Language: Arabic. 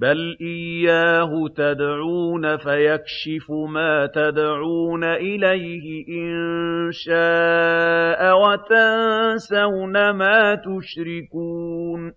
بَلْ إِيَّاهُ تَدْعُونَ فَيَكْشِفُ مَا تَدْعُونَ إِلَيْهِ إِن شَاءَ وَتَنسَوْنَ مَا تُشْرِكُونَ